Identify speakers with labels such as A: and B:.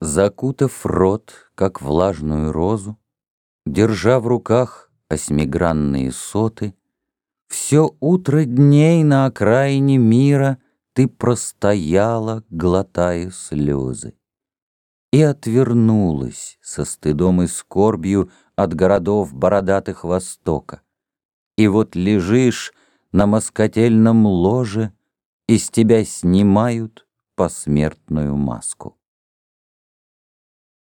A: Закутав рот, как влажную розу, Держа в руках осьмигранные соты, Все утро дней на окраине мира Ты простояла, глотая слезы. И отвернулась со стыдом и скорбью От городов бородатых Востока. И вот лежишь на москотельном ложе, Из тебя снимают посмертную маску.